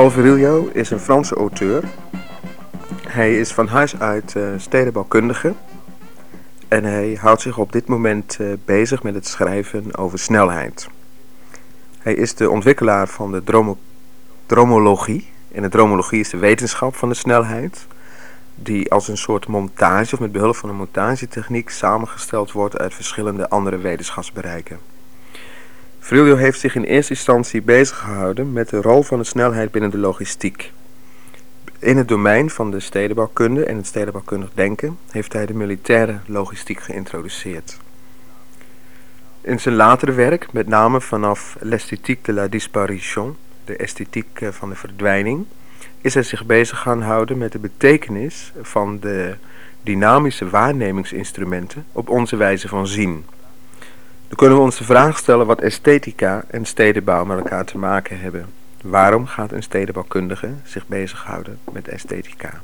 Paul Virilio is een Franse auteur. Hij is van huis uit uh, stedenbouwkundige. En hij houdt zich op dit moment uh, bezig met het schrijven over snelheid. Hij is de ontwikkelaar van de dromo dromologie. En de dromologie is de wetenschap van de snelheid. Die als een soort montage of met behulp van een montagetechniek samengesteld wordt uit verschillende andere wetenschapsbereiken. Frilio heeft zich in eerste instantie bezig gehouden met de rol van de snelheid binnen de logistiek. In het domein van de stedenbouwkunde en het stedenbouwkundig denken heeft hij de militaire logistiek geïntroduceerd. In zijn latere werk, met name vanaf l'esthétique de la disparition, de esthetiek van de verdwijning, is hij zich bezig gaan houden met de betekenis van de dynamische waarnemingsinstrumenten op onze wijze van zien. Dan kunnen we ons de vraag stellen wat esthetica en stedenbouw met elkaar te maken hebben. Waarom gaat een stedenbouwkundige zich bezighouden met esthetica?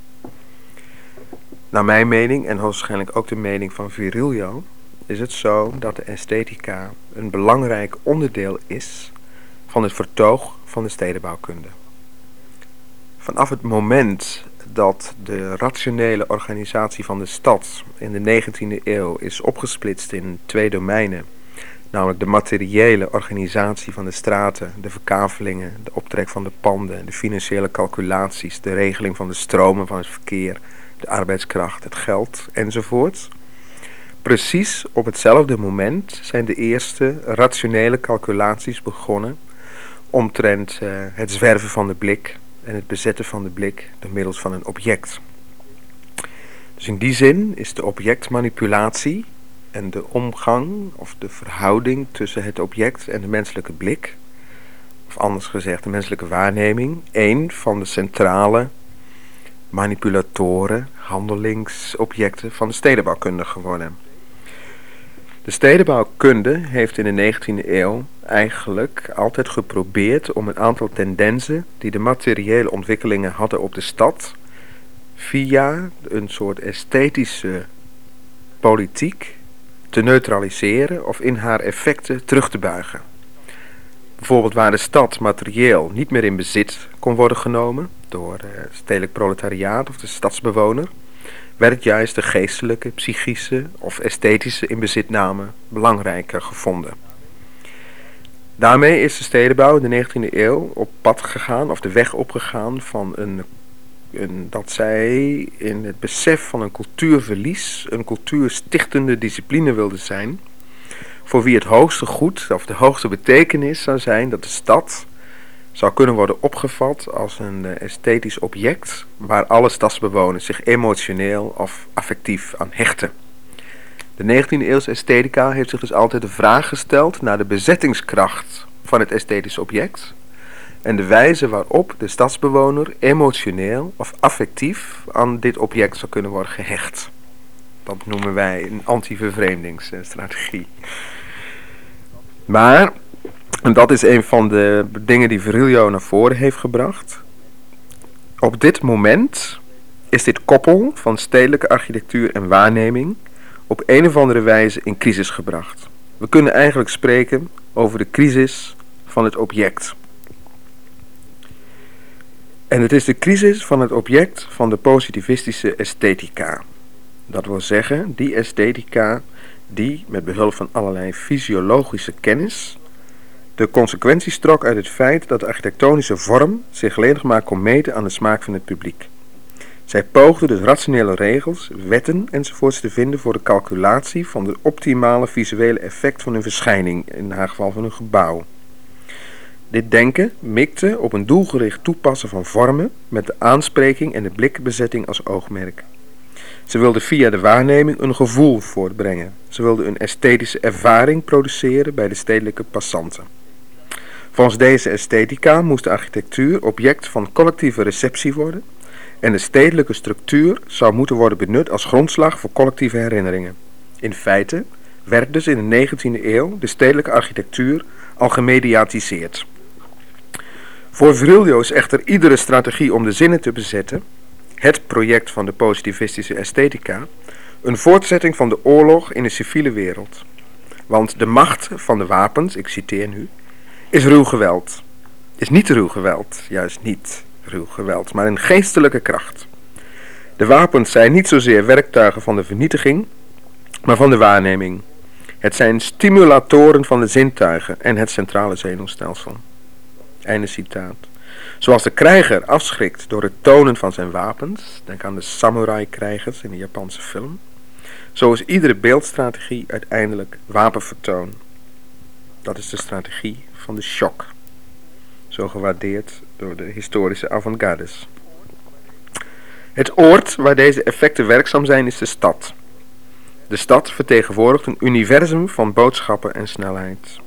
Naar mijn mening, en waarschijnlijk ook de mening van Virilio, is het zo dat de esthetica een belangrijk onderdeel is van het vertoog van de stedenbouwkunde. Vanaf het moment dat de rationele organisatie van de stad in de 19e eeuw is opgesplitst in twee domeinen, namelijk de materiële organisatie van de straten, de verkavelingen, de optrek van de panden, de financiële calculaties, de regeling van de stromen van het verkeer, de arbeidskracht, het geld enzovoort. Precies op hetzelfde moment zijn de eerste rationele calculaties begonnen omtrent uh, het zwerven van de blik en het bezetten van de blik door middels van een object. Dus in die zin is de objectmanipulatie en de omgang of de verhouding tussen het object en de menselijke blik, of anders gezegd de menselijke waarneming, een van de centrale manipulatoren, handelingsobjecten van de stedenbouwkunde geworden. De stedenbouwkunde heeft in de 19e eeuw eigenlijk altijd geprobeerd om een aantal tendensen die de materiële ontwikkelingen hadden op de stad, via een soort esthetische politiek te neutraliseren of in haar effecten terug te buigen. Bijvoorbeeld waar de stad materieel niet meer in bezit kon worden genomen door het stedelijk proletariaat of de stadsbewoner, werd juist de geestelijke, psychische of esthetische inbezitname belangrijker gevonden. Daarmee is de stedenbouw in de 19e eeuw op pad gegaan, of de weg opgegaan van een, een, dat zij in het besef van een cultuurverlies, een cultuurstichtende discipline wilde zijn, voor wie het hoogste goed of de hoogste betekenis zou zijn dat de stad zou kunnen worden opgevat als een eh, esthetisch object waar alle stadsbewoners zich emotioneel of affectief aan hechten. De 19e eeuwse esthetica heeft zich dus altijd de vraag gesteld naar de bezettingskracht van het esthetisch object en de wijze waarop de stadsbewoner emotioneel of affectief aan dit object zou kunnen worden gehecht. Dat noemen wij een anti-vervreemdingsstrategie. Maar en dat is een van de dingen die Virilio naar voren heeft gebracht. Op dit moment is dit koppel van stedelijke architectuur en waarneming op een of andere wijze in crisis gebracht. We kunnen eigenlijk spreken over de crisis van het object. En het is de crisis van het object van de positivistische esthetica. Dat wil zeggen, die esthetica die met behulp van allerlei fysiologische kennis de consequenties trok uit het feit dat de architectonische vorm zich nog maar kon meten aan de smaak van het publiek. Zij poogde dus rationele regels, wetten enzovoorts te vinden voor de calculatie van de optimale visuele effect van een verschijning, in haar geval van een gebouw. Dit denken mikte op een doelgericht toepassen van vormen met de aanspreking en de blikbezetting als oogmerk. Ze wilde via de waarneming een gevoel voortbrengen. Ze wilde een esthetische ervaring produceren bij de stedelijke passanten. Volgens deze esthetica moest de architectuur object van collectieve receptie worden en de stedelijke structuur zou moeten worden benut als grondslag voor collectieve herinneringen. In feite werd dus in de 19e eeuw de stedelijke architectuur al gemediatiseerd. Voor Virilio is echter iedere strategie om de zinnen te bezetten, het project van de positivistische esthetica, een voortzetting van de oorlog in de civiele wereld. Want de macht van de wapens, ik citeer nu, is ruw geweld. is niet ruw geweld, juist niet ruw geweld, maar een geestelijke kracht. De wapens zijn niet zozeer werktuigen van de vernietiging, maar van de waarneming. Het zijn stimulatoren van de zintuigen en het centrale zenuwstelsel. Einde citaat. Zoals de krijger afschrikt door het tonen van zijn wapens, denk aan de samurai-krijgers in de Japanse film, zo is iedere beeldstrategie uiteindelijk wapenvertoon. Dat is de strategie van de shock, zo gewaardeerd door de historische avant-gardes. Het oord waar deze effecten werkzaam zijn is de stad. De stad vertegenwoordigt een universum van boodschappen en snelheid.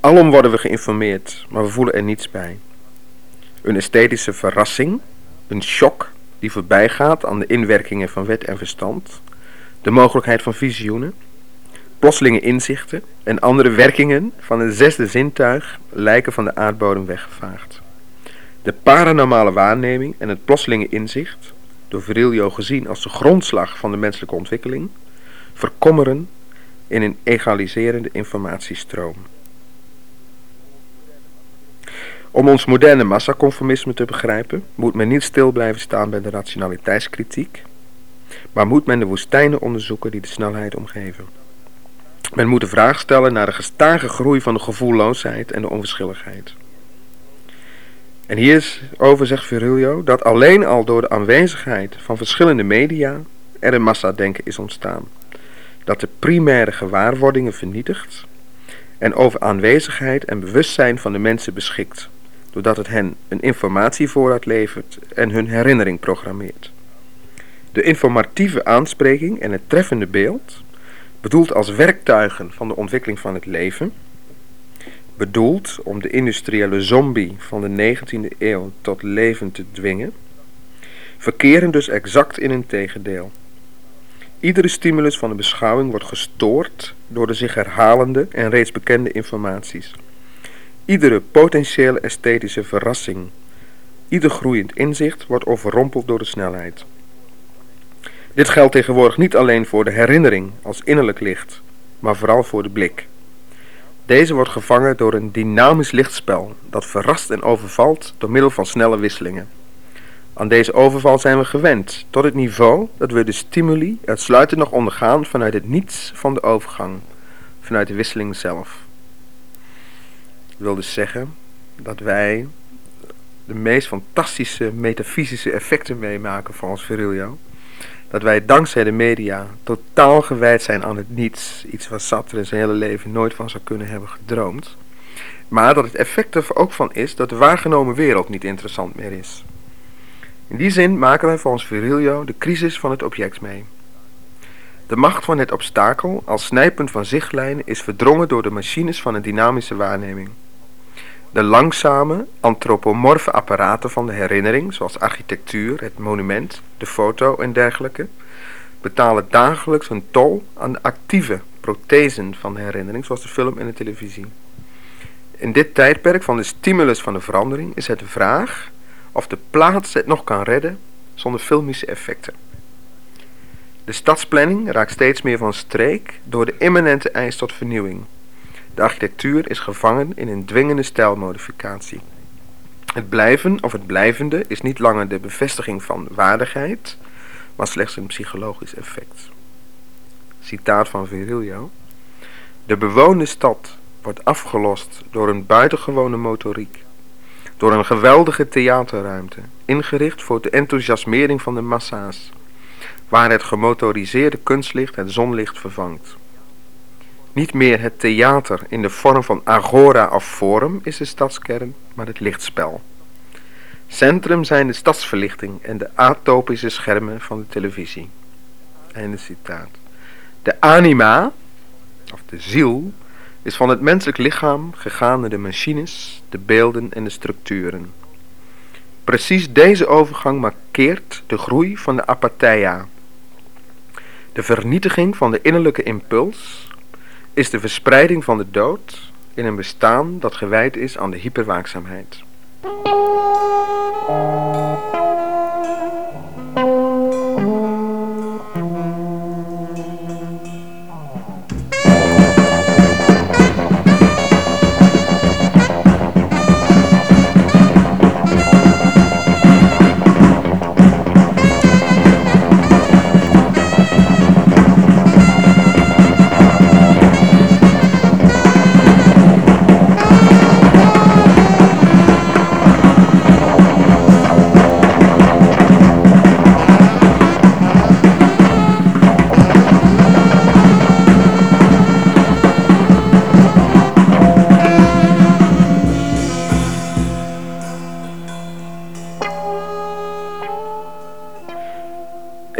Alom worden we geïnformeerd, maar we voelen er niets bij. Een esthetische verrassing, een shock die voorbijgaat aan de inwerkingen van wet en verstand, de mogelijkheid van visioenen, plotselinge inzichten en andere werkingen van een zesde zintuig lijken van de aardbodem weggevaagd. De paranormale waarneming en het plotselinge inzicht, door Virilio gezien als de grondslag van de menselijke ontwikkeling, verkommeren in een egaliserende informatiestroom. Om ons moderne massaconformisme te begrijpen, moet men niet stil blijven staan bij de rationaliteitskritiek, maar moet men de woestijnen onderzoeken die de snelheid omgeven. Men moet de vraag stellen naar de gestage groei van de gevoelloosheid en de onverschilligheid. En hierover zegt Virilio dat alleen al door de aanwezigheid van verschillende media er een massadenken is ontstaan. Dat de primaire gewaarwordingen vernietigt en over aanwezigheid en bewustzijn van de mensen beschikt, doordat het hen een informatievoorraad levert en hun herinnering programmeert. De informatieve aanspreking en het treffende beeld, bedoeld als werktuigen van de ontwikkeling van het leven, bedoeld om de industriële zombie van de 19e eeuw tot leven te dwingen, verkeren dus exact in een tegendeel. Iedere stimulus van de beschouwing wordt gestoord door de zich herhalende en reeds bekende informaties. Iedere potentiële esthetische verrassing, ieder groeiend inzicht wordt overrompeld door de snelheid. Dit geldt tegenwoordig niet alleen voor de herinnering als innerlijk licht, maar vooral voor de blik. Deze wordt gevangen door een dynamisch lichtspel dat verrast en overvalt door middel van snelle wisselingen. Aan deze overval zijn we gewend, tot het niveau dat we de stimuli uitsluitend nog ondergaan vanuit het niets van de overgang, vanuit de wisseling zelf. Wil dus zeggen dat wij de meest fantastische metafysische effecten meemaken volgens Virilio dat wij dankzij de media totaal gewijd zijn aan het niets. Iets wat Sartre in zijn hele leven nooit van zou kunnen hebben gedroomd. Maar dat het effect er ook van is dat de waargenomen wereld niet interessant meer is. In die zin maken wij volgens Virilio de crisis van het object mee. De macht van het obstakel als snijpunt van zichtlijnen is verdrongen door de machines van een dynamische waarneming. De langzame, antropomorfe apparaten van de herinnering, zoals architectuur, het monument, de foto en dergelijke, betalen dagelijks een tol aan de actieve prothesen van de herinnering, zoals de film en de televisie. In dit tijdperk van de stimulus van de verandering is het de vraag of de plaats het nog kan redden zonder filmische effecten. De stadsplanning raakt steeds meer van streek door de immanente eis tot vernieuwing. De architectuur is gevangen in een dwingende stijlmodificatie. Het blijven of het blijvende is niet langer de bevestiging van waardigheid, maar slechts een psychologisch effect. Citaat van Virilio. De bewoonde stad wordt afgelost door een buitengewone motoriek, door een geweldige theaterruimte, ingericht voor de enthousiasmering van de massa's, waar het gemotoriseerde kunstlicht het zonlicht vervangt. Niet meer het theater in de vorm van agora of forum is de stadskern, maar het lichtspel. Centrum zijn de stadsverlichting en de atopische schermen van de televisie. Einde citaat. De anima, of de ziel, is van het menselijk lichaam gegaan naar de machines, de beelden en de structuren. Precies deze overgang markeert de groei van de apatheia. De vernietiging van de innerlijke impuls is de verspreiding van de dood in een bestaan dat gewijd is aan de hyperwaakzaamheid.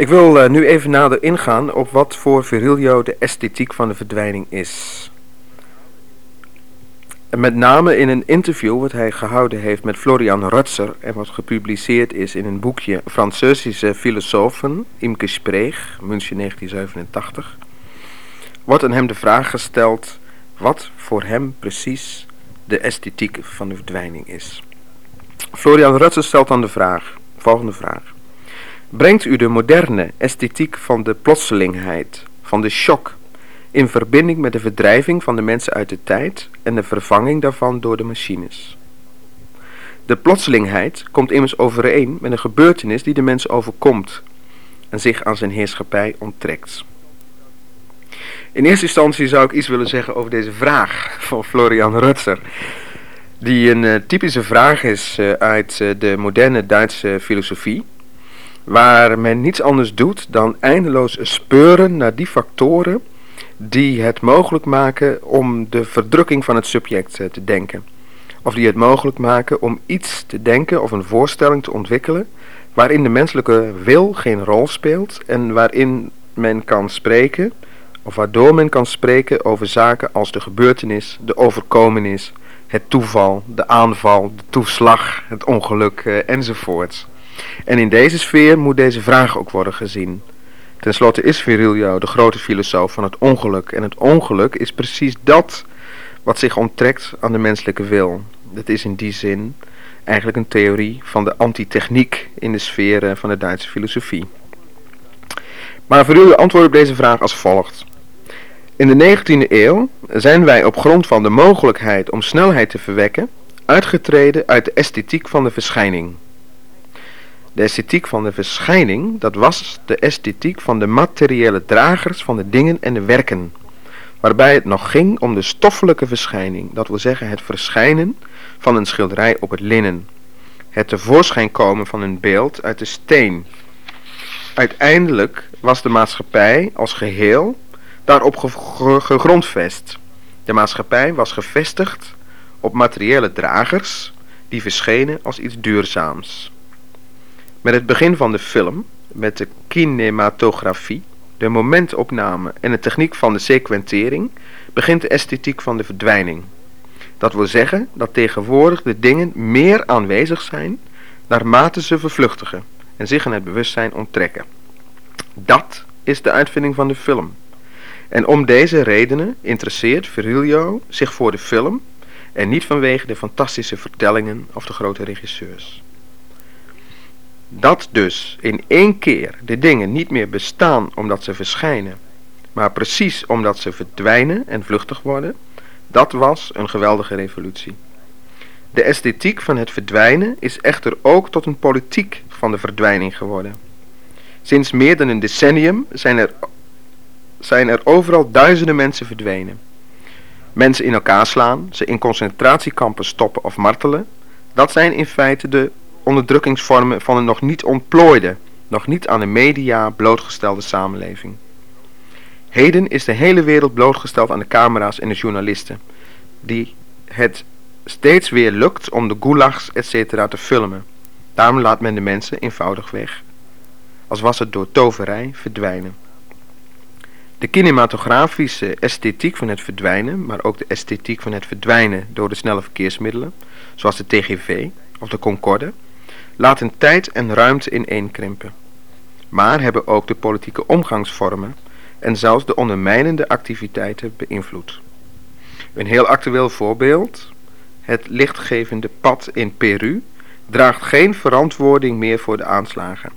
Wil uh, nu even nader ingaan op wat voor Virilio de esthetiek van de verdwijning is. Met name in een interview wat hij gehouden heeft met Florian Rutzer en wat gepubliceerd is in een boekje Französische Filosofen im Gespräch, München 1987, wordt aan hem de vraag gesteld wat voor hem precies de esthetiek van de verdwijning is. Florian Rutzer stelt dan de vraag, volgende vraag. Brengt u de moderne esthetiek van de plotselingheid, van de shock in verbinding met de verdrijving van de mensen uit de tijd en de vervanging daarvan door de machines. De plotselingheid komt immers overeen met een gebeurtenis die de mens overkomt en zich aan zijn heerschappij onttrekt. In eerste instantie zou ik iets willen zeggen over deze vraag van Florian Rutzer. Die een uh, typische vraag is uh, uit uh, de moderne Duitse filosofie. Waar men niets anders doet dan eindeloos speuren naar die factoren die het mogelijk maken om de verdrukking van het subject eh, te denken. Of die het mogelijk maken om iets te denken of een voorstelling te ontwikkelen waarin de menselijke wil geen rol speelt en waarin men kan spreken, of waardoor men kan spreken over zaken als de gebeurtenis, de overkomenis, het toeval, de aanval, de toeslag, het ongeluk uh, enzovoorts. En in deze sfeer moet deze vraag ook worden gezien. Ten slotte is Virilio de grote filosoof van het ongeluk. En het ongeluk is precies dat wat zich onttrekt aan de menselijke wil. Het is in die zin eigenlijk een theorie van de antitechniek in de sfeer van de Duitse filosofie. Maar Virilio antwoordt op deze vraag als volgt. In de 19e eeuw zijn wij op grond van de mogelijkheid om snelheid te verwekken uitgetreden uit de esthetiek van de verschijning. De esthetiek van de verschijning, dat was de esthetiek van de materiële dragers van de dingen en de werken. Waarbij het nog ging om de stoffelijke verschijning, dat wil zeggen het verschijnen van een schilderij op het linnen. Het tevoorschijn komen van een beeld uit de steen. Uiteindelijk was de maatschappij als geheel daarop gegrondvest. De maatschappij was gevestigd op materiële dragers die verschenen als iets duurzaams. Met het begin van de film, met de kinematografie, de momentopname en de techniek van de sequentering, begint de esthetiek van de verdwijning. Dat wil zeggen dat tegenwoordig de dingen meer aanwezig zijn naarmate ze vervluchtigen en zich aan het bewustzijn onttrekken. Dat is de uitvinding van de film. En om deze redenen interesseert Virilio zich voor de film en niet vanwege de fantastische vertellingen of de grote regisseurs. Dat dus in één keer de dingen niet meer bestaan omdat ze verschijnen, maar precies omdat ze verdwijnen en vluchtig worden, dat was een geweldige revolutie. De esthetiek van het verdwijnen is echter ook tot een politiek van de verdwijning geworden. Sinds meer dan een decennium zijn er, zijn er overal duizenden mensen verdwenen. Mensen in elkaar slaan, ze in concentratiekampen stoppen of martelen, dat zijn in feite de onderdrukkingsvormen van een nog niet ontplooide, nog niet aan de media blootgestelde samenleving. Heden is de hele wereld blootgesteld aan de camera's en de journalisten, die het steeds weer lukt om de gulags etc. te filmen. Daarom laat men de mensen eenvoudig weg. Als was het door toverij verdwijnen. De kinematografische esthetiek van het verdwijnen, maar ook de esthetiek van het verdwijnen door de snelle verkeersmiddelen, zoals de TGV of de Concorde, laten tijd en ruimte ineenkrimpen. Maar hebben ook de politieke omgangsvormen en zelfs de ondermijnende activiteiten beïnvloed. Een heel actueel voorbeeld, het lichtgevende pad in Peru, draagt geen verantwoording meer voor de aanslagen.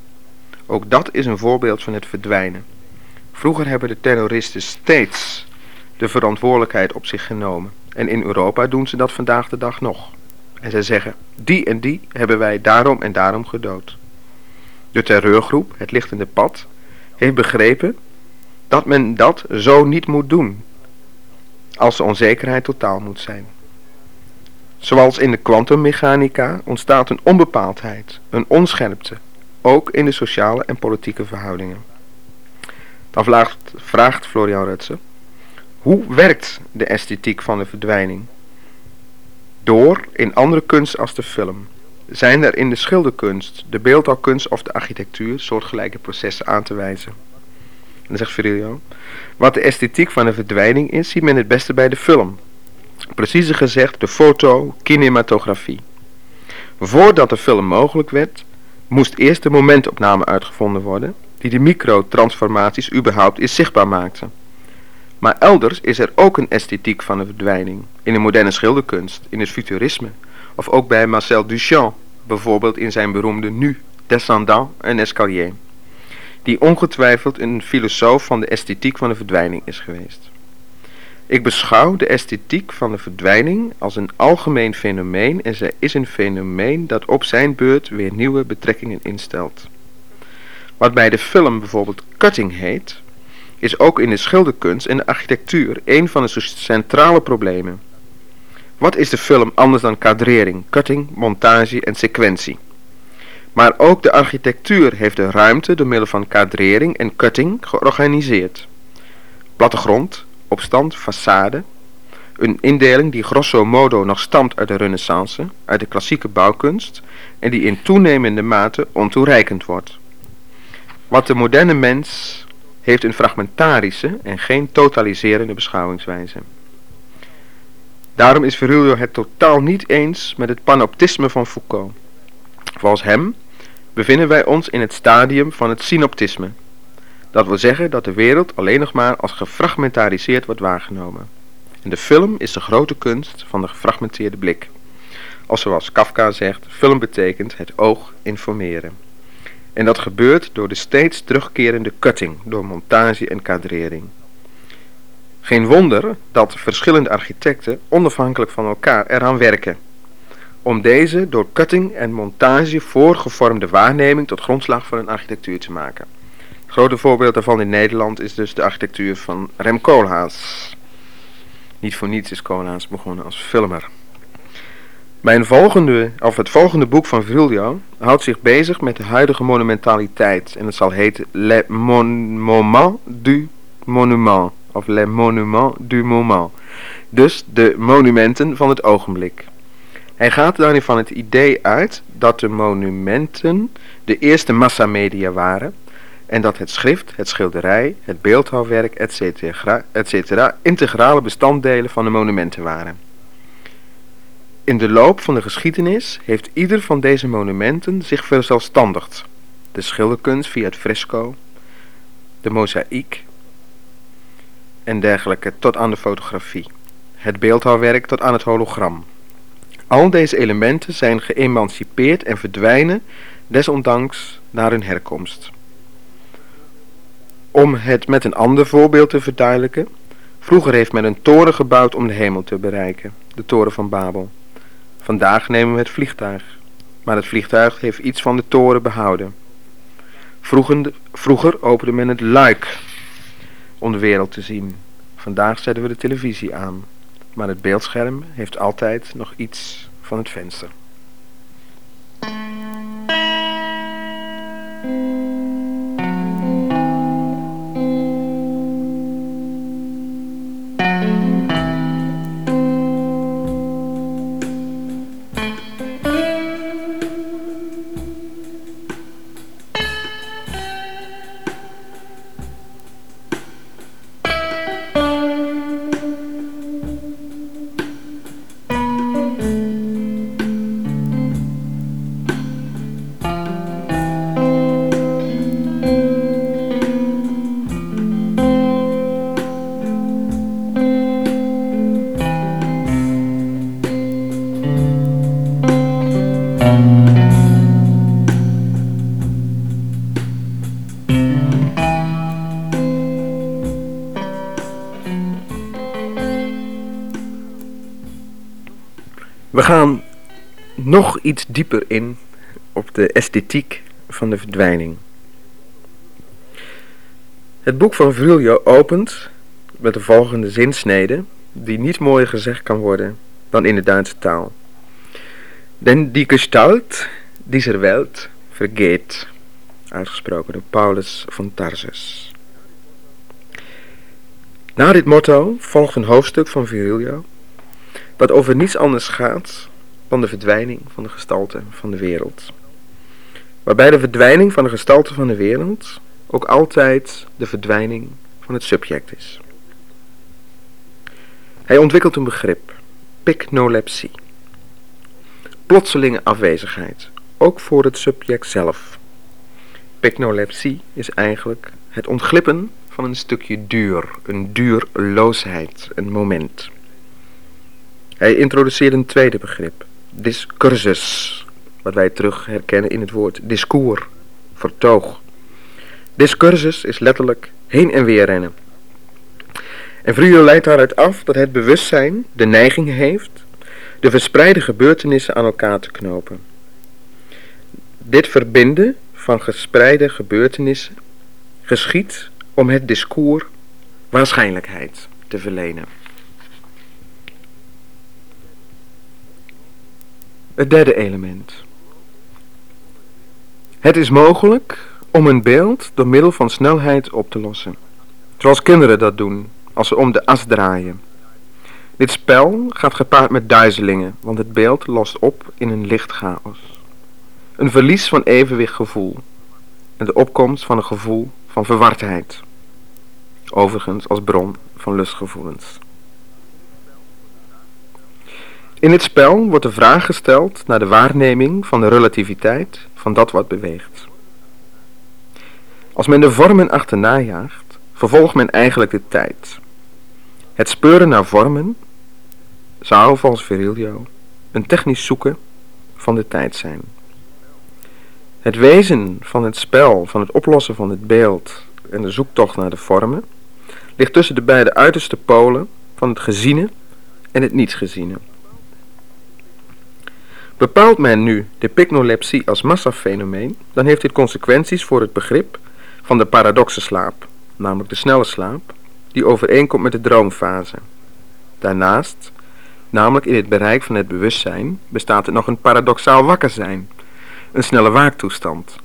Ook dat is een voorbeeld van het verdwijnen. Vroeger hebben de terroristen steeds de verantwoordelijkheid op zich genomen. En in Europa doen ze dat vandaag de dag nog. En zij zeggen, die en die hebben wij daarom en daarom gedood. De terreurgroep, het lichtende pad, heeft begrepen dat men dat zo niet moet doen, als de onzekerheid totaal moet zijn. Zoals in de kwantummechanica ontstaat een onbepaaldheid, een onscherpte, ook in de sociale en politieke verhoudingen. Dan vraagt, vraagt Florian Rutsen, hoe werkt de esthetiek van de verdwijning? Door in andere kunst als de film. zijn er in de schilderkunst, de beeldhouwkunst of de architectuur soortgelijke processen aan te wijzen. En dan zegt Virilio, wat de esthetiek van een verdwijning is, ziet men het beste bij de film. Preciezer gezegd de foto-kinematografie. Voordat de film mogelijk werd, moest eerst de momentopname uitgevonden worden, die de microtransformaties überhaupt is zichtbaar maakte. Maar elders is er ook een esthetiek van een verdwijning, in de moderne schilderkunst, in het futurisme, of ook bij Marcel Duchamp, bijvoorbeeld in zijn beroemde Nu, Descendant en Escalier, die ongetwijfeld een filosoof van de esthetiek van de verdwijning is geweest. Ik beschouw de esthetiek van de verdwijning als een algemeen fenomeen en zij is een fenomeen dat op zijn beurt weer nieuwe betrekkingen instelt. Wat bij de film bijvoorbeeld cutting heet, is ook in de schilderkunst en de architectuur een van de centrale problemen. Wat is de film anders dan kadrering, cutting, montage en sequentie? Maar ook de architectuur heeft de ruimte door middel van kadrering en cutting georganiseerd. Plattegrond, opstand, façade, een indeling die grosso modo nog stamt uit de renaissance, uit de klassieke bouwkunst en die in toenemende mate ontoereikend wordt. Wat de moderne mens heeft een fragmentarische en geen totaliserende beschouwingswijze. Daarom is Virilio het totaal niet eens met het panoptisme van Foucault. Volgens hem bevinden wij ons in het stadium van het synoptisme. Dat wil zeggen dat de wereld alleen nog maar als gefragmentariseerd wordt waargenomen. En de film is de grote kunst van de gefragmenteerde blik. Of zoals Kafka zegt, film betekent het oog informeren. En dat gebeurt door de steeds terugkerende cutting, door montage en kadrering. Geen wonder dat verschillende architecten onafhankelijk van elkaar eraan werken. Om deze door cutting en montage voorgevormde waarneming tot grondslag van een architectuur te maken. Een grote voorbeeld daarvan in Nederland is dus de architectuur van Rem Koolhaas. Niet voor niets is Koolhaas begonnen als filmer. Mijn volgende, of het volgende boek van Virilio houdt zich bezig met de huidige monumentaliteit. En het zal heten Le Moment du Monument. Of Le Monument du Moment. Dus de monumenten van het ogenblik. Hij gaat daarin van het idee uit dat de monumenten de eerste massamedia waren. En dat het schrift, het schilderij, het beeldhouwwerk, etc. integrale bestanddelen van de monumenten waren. In de loop van de geschiedenis heeft ieder van deze monumenten zich verzelfstandigd. De schilderkunst via het fresco, de mozaïek en dergelijke tot aan de fotografie. Het beeldhouwwerk tot aan het hologram. Al deze elementen zijn geëmancipeerd en verdwijnen desondanks naar hun herkomst. Om het met een ander voorbeeld te verduidelijken, vroeger heeft men een toren gebouwd om de hemel te bereiken, de toren van Babel. Vandaag nemen we het vliegtuig, maar het vliegtuig heeft iets van de toren behouden. Vroeger, vroeger opende men het luik om de wereld te zien. Vandaag zetten we de televisie aan, maar het beeldscherm heeft altijd nog iets van het venster. Iets dieper in op de esthetiek van de verdwijning. Het boek van Virilio opent met de volgende zinsnede, die niet mooier gezegd kan worden dan in de Duitse taal. Den die Gestalt dieser Welt vergeet, uitgesproken door Paulus van Tarsus. Na dit motto volgt een hoofdstuk van Virilio dat over niets anders gaat dan de verdwijning van de gestalte van de wereld. Waarbij de verdwijning van de gestalte van de wereld ook altijd de verdwijning van het subject is. Hij ontwikkelt een begrip, pyknolepsie. Plotselinge afwezigheid, ook voor het subject zelf. Pyknolepsie is eigenlijk het ontglippen van een stukje duur, een duurloosheid, een moment. Hij introduceert een tweede begrip, discursus, wat wij terug herkennen in het woord discours, vertoog. Discursus is letterlijk heen en weer rennen. En Vrije leidt daaruit af dat het bewustzijn de neiging heeft de verspreide gebeurtenissen aan elkaar te knopen. Dit verbinden van gespreide gebeurtenissen geschiet om het discours waarschijnlijkheid te verlenen. Het derde element. Het is mogelijk om een beeld door middel van snelheid op te lossen. Zoals kinderen dat doen als ze om de as draaien. Dit spel gaat gepaard met duizelingen, want het beeld lost op in een lichtchaos. Een verlies van evenwichtgevoel en de opkomst van een gevoel van verwardheid. Overigens als bron van lustgevoelens. In het spel wordt de vraag gesteld naar de waarneming van de relativiteit van dat wat beweegt. Als men de vormen achterna jaagt, vervolgt men eigenlijk de tijd. Het speuren naar vormen zou volgens Virilio een technisch zoeken van de tijd zijn. Het wezen van het spel, van het oplossen van het beeld en de zoektocht naar de vormen, ligt tussen de beide uiterste polen van het geziene en het nietsgeziene. Bepaalt men nu de pyknolepsie als massafenomeen, dan heeft dit consequenties voor het begrip van de paradoxe slaap, namelijk de snelle slaap, die overeenkomt met de droomfase. Daarnaast, namelijk in het bereik van het bewustzijn, bestaat er nog een paradoxaal wakker zijn, een snelle waaktoestand.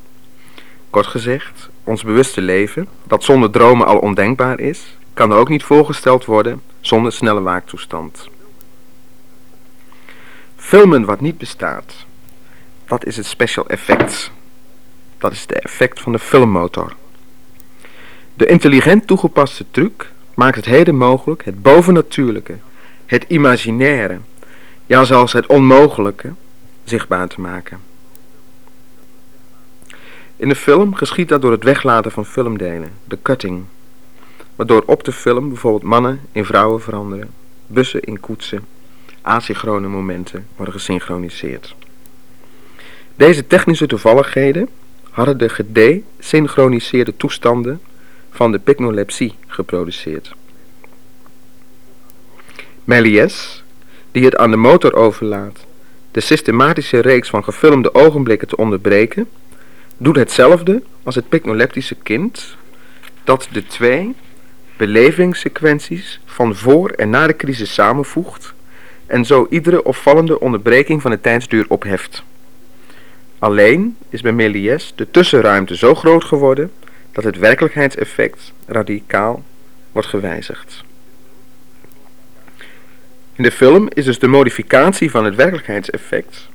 Kort gezegd, ons bewuste leven, dat zonder dromen al ondenkbaar is, kan ook niet voorgesteld worden zonder snelle waaktoestand. Filmen wat niet bestaat, dat is het special effect. Dat is de effect van de filmmotor. De intelligent toegepaste truc maakt het heden mogelijk het bovennatuurlijke, het imaginaire, ja zelfs het onmogelijke, zichtbaar te maken. In de film geschiet dat door het weglaten van filmdelen, de cutting, waardoor op de film bijvoorbeeld mannen in vrouwen veranderen, bussen in koetsen, asynchrone momenten worden gesynchroniseerd. Deze technische toevalligheden hadden de gedesynchroniseerde toestanden van de pyknolepsie geproduceerd. Méliès, die het aan de motor overlaat de systematische reeks van gefilmde ogenblikken te onderbreken, doet hetzelfde als het pyknoleptische kind dat de twee belevingssequenties van voor en na de crisis samenvoegt en zo iedere opvallende onderbreking van de tijdsduur opheft. Alleen is bij Méliès de tussenruimte zo groot geworden dat het werkelijkheidseffect radicaal wordt gewijzigd. In de film is dus de modificatie van het werkelijkheidseffect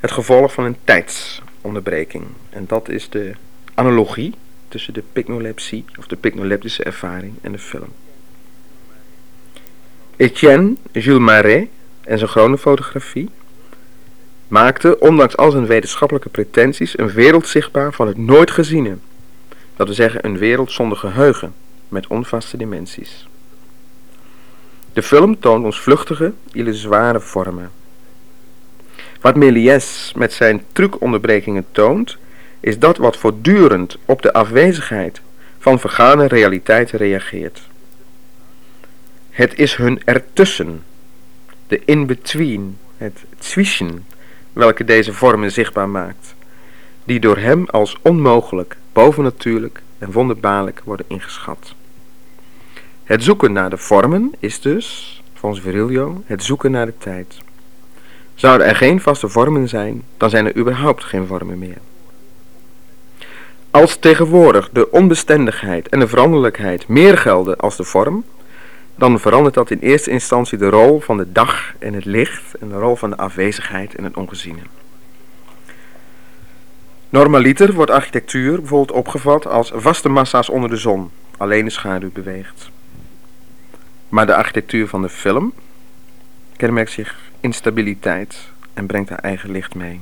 het gevolg van een tijdsonderbreking. En dat is de analogie tussen de pyknolepsie of de pyknoleptische ervaring en de film. Etienne Jules Marais en zijn chronofotografie maakte, ondanks al zijn wetenschappelijke pretenties, een wereld zichtbaar van het nooit geziene. Dat we zeggen een wereld zonder geheugen, met onvaste dimensies. De film toont ons vluchtige, illusoire vormen. Wat Méliès met zijn truconderbrekingen toont, is dat wat voortdurend op de afwezigheid van vergane realiteiten reageert. Het is hun ertussen, de in-between, het zwischen, welke deze vormen zichtbaar maakt, die door hem als onmogelijk, bovennatuurlijk en wonderbaarlijk worden ingeschat. Het zoeken naar de vormen is dus, volgens Virilio, het zoeken naar de tijd. Zouden er geen vaste vormen zijn, dan zijn er überhaupt geen vormen meer. Als tegenwoordig de onbestendigheid en de veranderlijkheid meer gelden als de vorm, dan verandert dat in eerste instantie de rol van de dag en het licht en de rol van de afwezigheid en het ongeziene. Normaliter wordt architectuur bijvoorbeeld opgevat als vaste massa's onder de zon, alleen de schaduw beweegt. Maar de architectuur van de film kenmerkt zich instabiliteit en brengt haar eigen licht mee.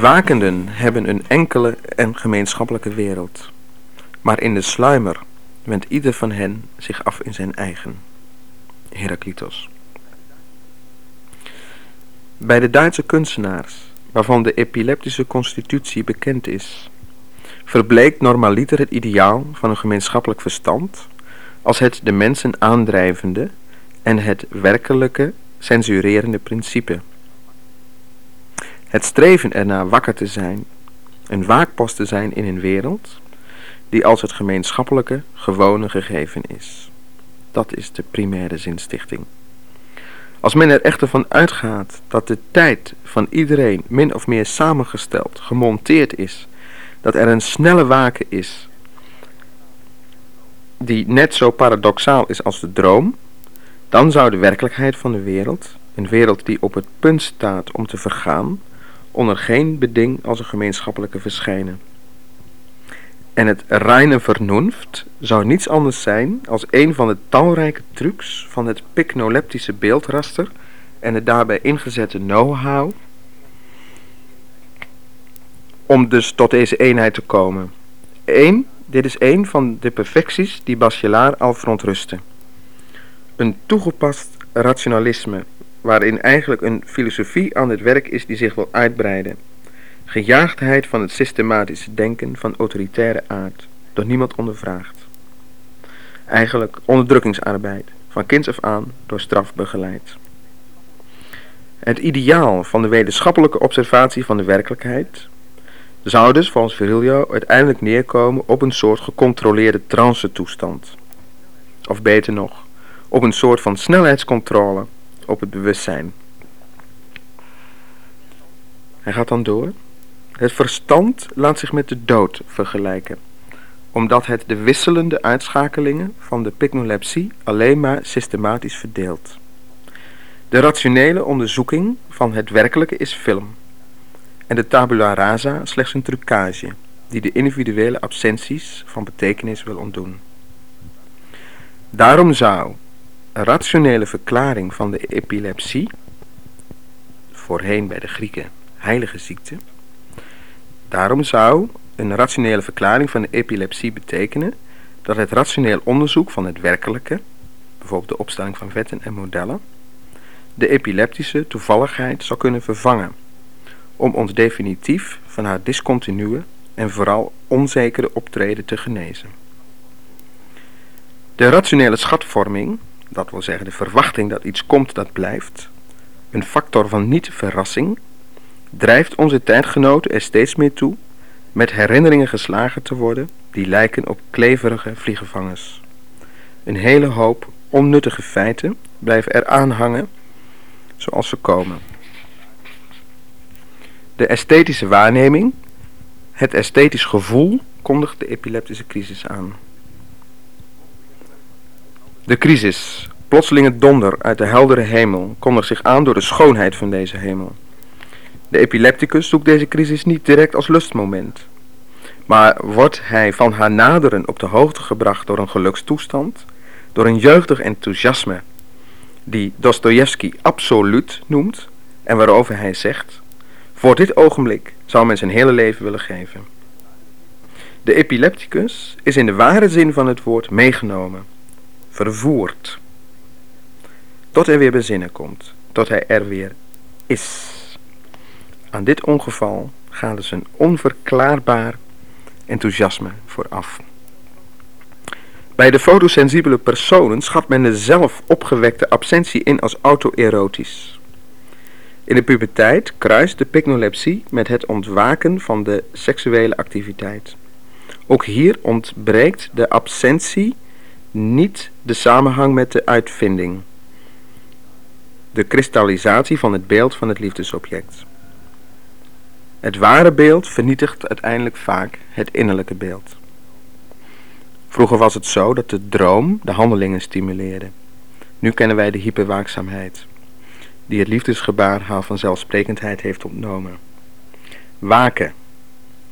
Wakenden hebben een enkele en gemeenschappelijke wereld. Maar in de sluimer wendt ieder van hen zich af in zijn eigen. Heraclitus. Bij de Duitse kunstenaars, waarvan de epileptische constitutie bekend is, verbleekt normaliter het ideaal van een gemeenschappelijk verstand als het de mensen aandrijvende en het werkelijke censurerende principe. Het streven ernaar wakker te zijn, een waakpost te zijn in een wereld die als het gemeenschappelijke gewone gegeven is. Dat is de primaire zinstichting. Als men er echter van uitgaat dat de tijd van iedereen min of meer samengesteld, gemonteerd is, dat er een snelle waken is, die net zo paradoxaal is als de droom, dan zou de werkelijkheid van de wereld, een wereld die op het punt staat om te vergaan, onder geen beding als een gemeenschappelijke verschijnen. En het reine vernunft zou niets anders zijn als een van de talrijke trucs van het picnoleptische beeldraster en het daarbij ingezette know-how om dus tot deze eenheid te komen. Eén, dit is een van de perfecties die Bachelard al verontrustte. Een toegepast rationalisme waarin eigenlijk een filosofie aan het werk is die zich wil uitbreiden. Gejaagdheid van het systematische denken van autoritaire aard, door niemand ondervraagd. Eigenlijk onderdrukkingsarbeid, van kinds af aan door straf begeleid. Het ideaal van de wetenschappelijke observatie van de werkelijkheid zou dus volgens Virilio uiteindelijk neerkomen op een soort gecontroleerde trance toestand. Of beter nog, op een soort van snelheidscontrole op het bewustzijn. Hij gaat dan door. Het verstand laat zich met de dood vergelijken, omdat het de wisselende uitschakelingen van de picnolepsie alleen maar systematisch verdeelt. De rationele onderzoeking van het werkelijke is film, en de tabula rasa slechts een trucage die de individuele absenties van betekenis wil ontdoen. Daarom zou rationele verklaring van de epilepsie, voorheen bij de Grieken heilige ziekte, daarom zou een rationele verklaring van de epilepsie betekenen dat het rationeel onderzoek van het werkelijke, bijvoorbeeld de opstelling van wetten en modellen, de epileptische toevalligheid zou kunnen vervangen, om ons definitief van haar discontinue en vooral onzekere optreden te genezen. De rationele schatvorming dat wil zeggen de verwachting dat iets komt dat blijft, een factor van niet-verrassing, drijft onze tijdgenoten er steeds meer toe met herinneringen geslagen te worden die lijken op kleverige vliegenvangers. Een hele hoop onnuttige feiten blijven er aanhangen zoals ze komen. De esthetische waarneming, het esthetisch gevoel, kondigt de epileptische crisis aan. De crisis, plotselinge donder uit de heldere hemel, kondigt zich aan door de schoonheid van deze hemel. De epilepticus zoekt deze crisis niet direct als lustmoment. Maar wordt hij van haar naderen op de hoogte gebracht door een gelukstoestand, door een jeugdig enthousiasme, die Dostoevsky absoluut noemt en waarover hij zegt, voor dit ogenblik zou men zijn hele leven willen geven. De epilepticus is in de ware zin van het woord meegenomen, vervoerd, tot hij weer bezinnen komt, tot hij er weer is. Aan dit ongeval gaat dus een onverklaarbaar enthousiasme vooraf. Bij de fotosensibele personen schat men de zelf opgewekte absentie in als autoerotisch. In de puberteit kruist de pyknolepsie met het ontwaken van de seksuele activiteit. Ook hier ontbreekt de absentie niet de samenhang met de uitvinding, de kristallisatie van het beeld van het liefdesobject. Het ware beeld vernietigt uiteindelijk vaak het innerlijke beeld. Vroeger was het zo dat de droom de handelingen stimuleerde. Nu kennen wij de hyperwaakzaamheid, die het liefdesgebaar haar van zelfsprekendheid heeft ontnomen. Waken,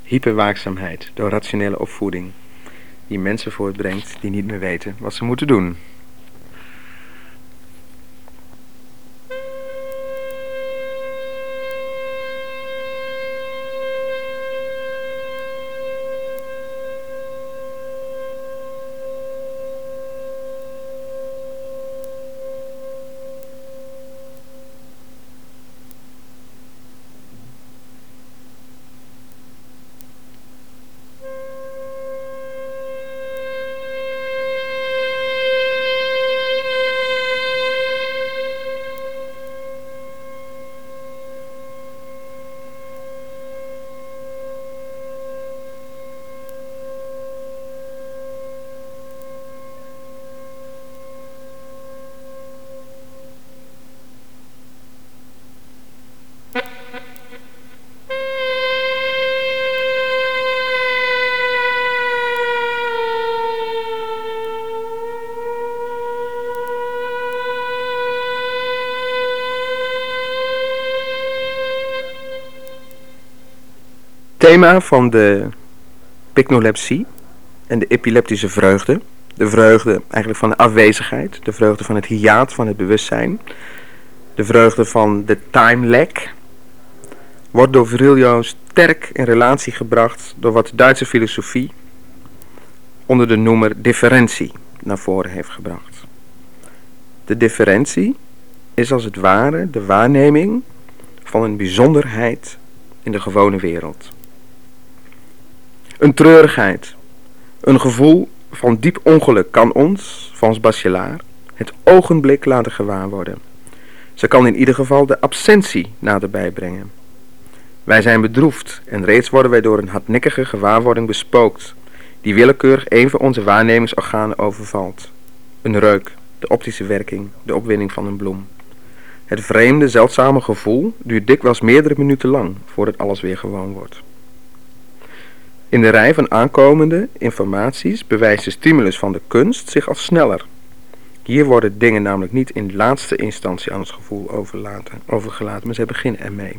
hyperwaakzaamheid door rationele opvoeding, die mensen voortbrengt die niet meer weten wat ze moeten doen. Thema van de pyknolepsie en de epileptische vreugde. De vreugde eigenlijk van de afwezigheid, de vreugde van het hiaat van het bewustzijn. De vreugde van de time lag. Wordt door Virilio sterk in relatie gebracht door wat de Duitse filosofie onder de noemer differentie naar voren heeft gebracht. De differentie is als het ware de waarneming van een bijzonderheid in de gewone wereld. Een treurigheid, een gevoel van diep ongeluk kan ons, Frans Bachelard, het ogenblik laten gewaar worden. Ze kan in ieder geval de absentie naderbij brengen. Wij zijn bedroefd en reeds worden wij door een hardnekkige gewaarwording bespookt, die willekeurig een van onze waarnemingsorganen overvalt. Een reuk, de optische werking, de opwinding van een bloem. Het vreemde, zeldzame gevoel duurt dikwijls meerdere minuten lang voordat alles weer gewoon wordt. In de rij van aankomende informaties bewijst de stimulus van de kunst zich als sneller. Hier worden dingen namelijk niet in laatste instantie aan het gevoel overgelaten, maar ze beginnen ermee.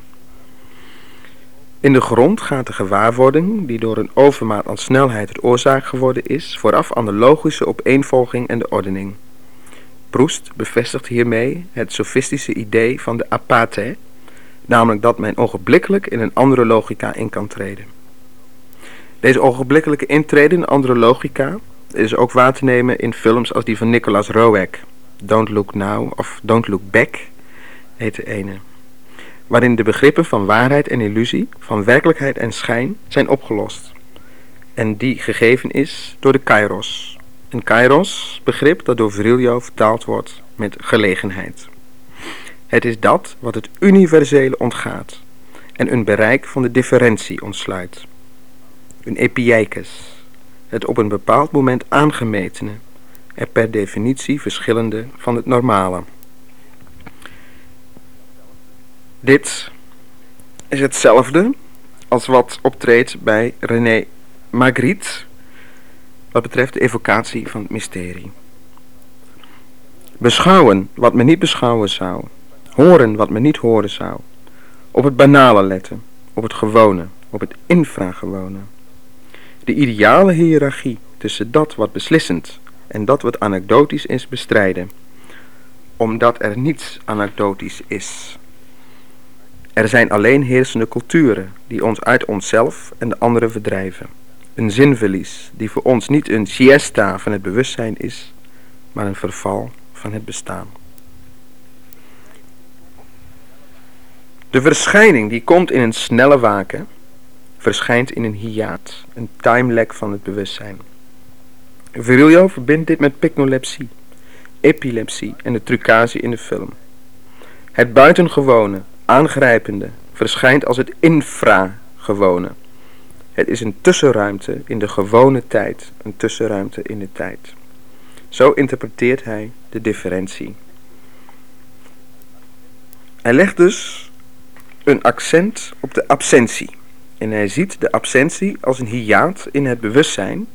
In de grond gaat de gewaarwording, die door een overmaat aan snelheid het oorzaak geworden is, vooraf aan de logische opeenvolging en de ordening. Proest bevestigt hiermee het sofistische idee van de apathe, namelijk dat men ogenblikkelijk in een andere logica in kan treden. Deze ogenblikkelijke intrede in andere logica is ook waar te nemen in films als die van Nicolas Roeg. Don't Look Now of Don't Look Back heet de ene. Waarin de begrippen van waarheid en illusie, van werkelijkheid en schijn zijn opgelost. En die gegeven is door de kairos. Een kairos begrip dat door Virilio vertaald wordt met gelegenheid. Het is dat wat het universele ontgaat en een bereik van de differentie ontsluit een epieikus, het op een bepaald moment aangemetene en per definitie verschillende van het normale. Dit is hetzelfde als wat optreedt bij René Magritte wat betreft de evocatie van het mysterie. Beschouwen wat men niet beschouwen zou, horen wat men niet horen zou, op het banale letten, op het gewone, op het infragewone de ideale hiërarchie tussen dat wat beslissend en dat wat anekdotisch is bestrijden, omdat er niets anekdotisch is. Er zijn alleen heersende culturen die ons uit onszelf en de anderen verdrijven. Een zinverlies die voor ons niet een siesta van het bewustzijn is, maar een verval van het bestaan. De verschijning die komt in een snelle waken, verschijnt in een hiaat, een timelag van het bewustzijn. Virilio verbindt dit met pyknolepsie, epilepsie en de trucasie in de film. Het buitengewone, aangrijpende, verschijnt als het infragewone. Het is een tussenruimte in de gewone tijd, een tussenruimte in de tijd. Zo interpreteert hij de differentie. Hij legt dus een accent op de absentie. En hij ziet de absentie als een hiaat in het bewustzijn.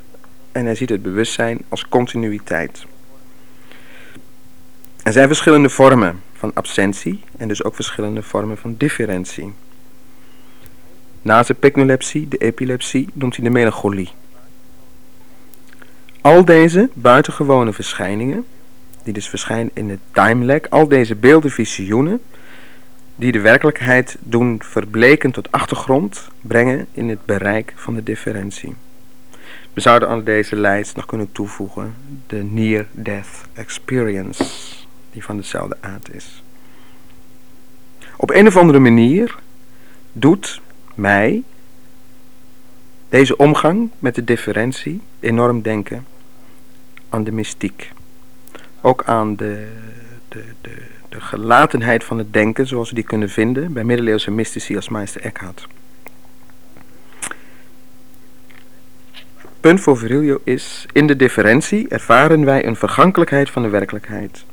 En hij ziet het bewustzijn als continuïteit. Er zijn verschillende vormen van absentie en dus ook verschillende vormen van differentie. Naast de pyknolepsie, de epilepsie, noemt hij de melancholie. Al deze buitengewone verschijningen, die dus verschijnen in de timelag, al deze beelden, visioenen, die de werkelijkheid doen verbleken tot achtergrond, brengen in het bereik van de differentie. We zouden aan deze lijst nog kunnen toevoegen de near-death experience, die van dezelfde aard is. Op een of andere manier doet mij deze omgang met de differentie enorm denken aan de mystiek. Ook aan de, de, de, de gelatenheid van het denken zoals we die kunnen vinden bij middeleeuwse mystici als meester Eckhart. Punt voor Virilio is, in de differentie ervaren wij een vergankelijkheid van de werkelijkheid.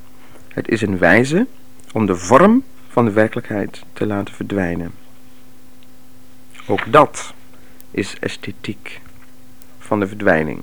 Het is een wijze om de vorm van de werkelijkheid te laten verdwijnen. Ook dat is esthetiek van de verdwijning.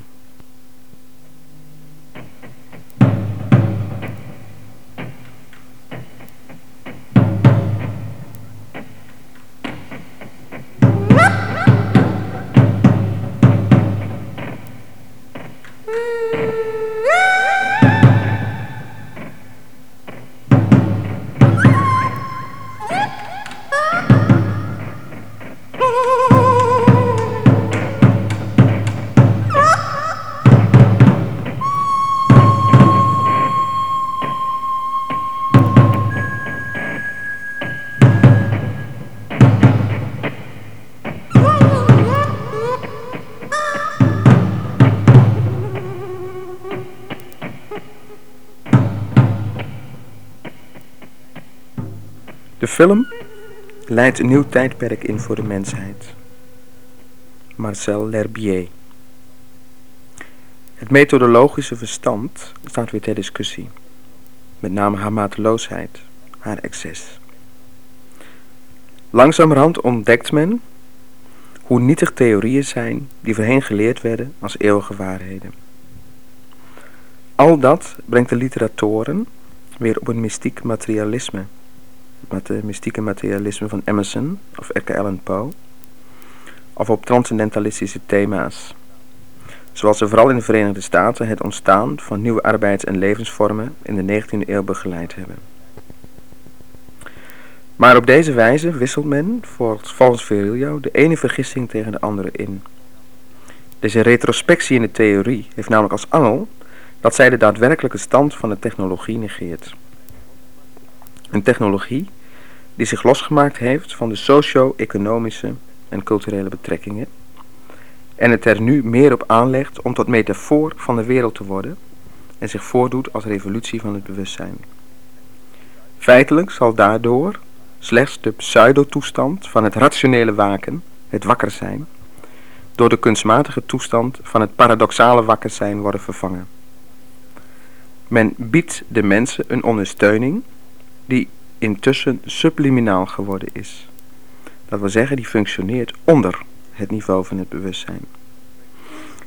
Film leidt een nieuw tijdperk in voor de mensheid. Marcel L'Herbier. Het methodologische verstand staat weer ter discussie. Met name haar mateloosheid, haar excess. Langzamerhand ontdekt men hoe nietig theorieën zijn die voorheen geleerd werden als eeuwige waarheden. Al dat brengt de literatoren weer op een mystiek materialisme mystieke materialisme van Emerson of Edgar Allan Poe, of op transcendentalistische thema's, zoals ze vooral in de Verenigde Staten het ontstaan van nieuwe arbeids- en levensvormen in de 19e eeuw begeleid hebben. Maar op deze wijze wisselt men, volgens Virilio, de ene vergissing tegen de andere in. Deze retrospectie in de theorie heeft namelijk als angel dat zij de daadwerkelijke stand van de technologie negeert. Een technologie die zich losgemaakt heeft van de socio-economische en culturele betrekkingen en het er nu meer op aanlegt om tot metafoor van de wereld te worden en zich voordoet als revolutie van het bewustzijn. Feitelijk zal daardoor slechts de pseudo-toestand van het rationele waken, het wakker zijn, door de kunstmatige toestand van het paradoxale wakker zijn worden vervangen. Men biedt de mensen een ondersteuning die intussen subliminaal geworden is. Dat wil zeggen, die functioneert onder het niveau van het bewustzijn.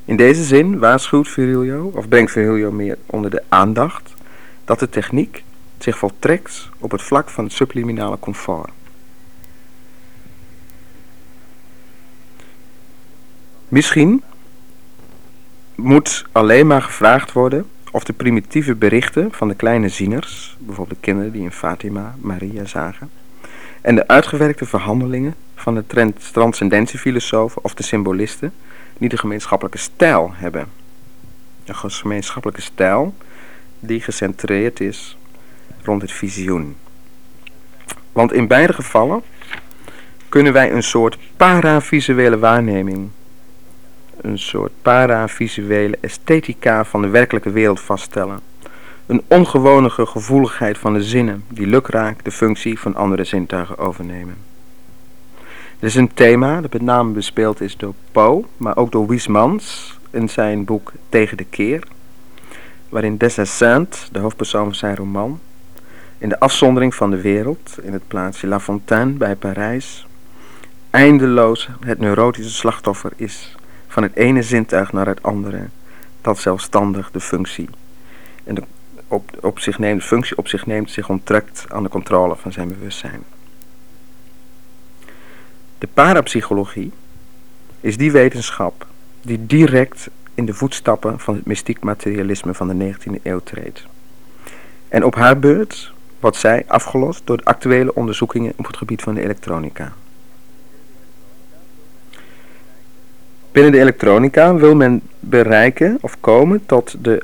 In deze zin waarschuwt Virilio, of brengt Virilio meer onder de aandacht, dat de techniek zich voltrekt op het vlak van het subliminale comfort. Misschien moet alleen maar gevraagd worden of de primitieve berichten van de kleine zieners, bijvoorbeeld de kinderen die in Fatima Maria zagen, en de uitgewerkte verhandelingen van de transcendentiefilosofen of de symbolisten niet een gemeenschappelijke stijl hebben. Een gemeenschappelijke stijl die gecentreerd is rond het visioen. Want in beide gevallen kunnen wij een soort paravisuele waarneming, een soort paravisuele esthetica van de werkelijke wereld vaststellen. Een ongewone gevoeligheid van de zinnen die lukraak de functie van andere zintuigen overnemen. Dit is een thema dat met name bespeeld is door Poe, maar ook door Wiesmans in zijn boek Tegen de Keer, waarin Dessassant, de hoofdpersoon van zijn roman, in de afzondering van de wereld, in het plaatsje La Fontaine bij Parijs, eindeloos het neurotische slachtoffer is van het ene zintuig naar het andere, dat zelfstandig de functie en de op, op zich neemt, functie op zich neemt, zich onttrekt aan de controle van zijn bewustzijn. De parapsychologie is die wetenschap die direct in de voetstappen van het mystiek materialisme van de 19e eeuw treedt. En op haar beurt wordt zij afgelost door de actuele onderzoekingen op het gebied van de elektronica. Binnen de elektronica wil men bereiken of komen tot de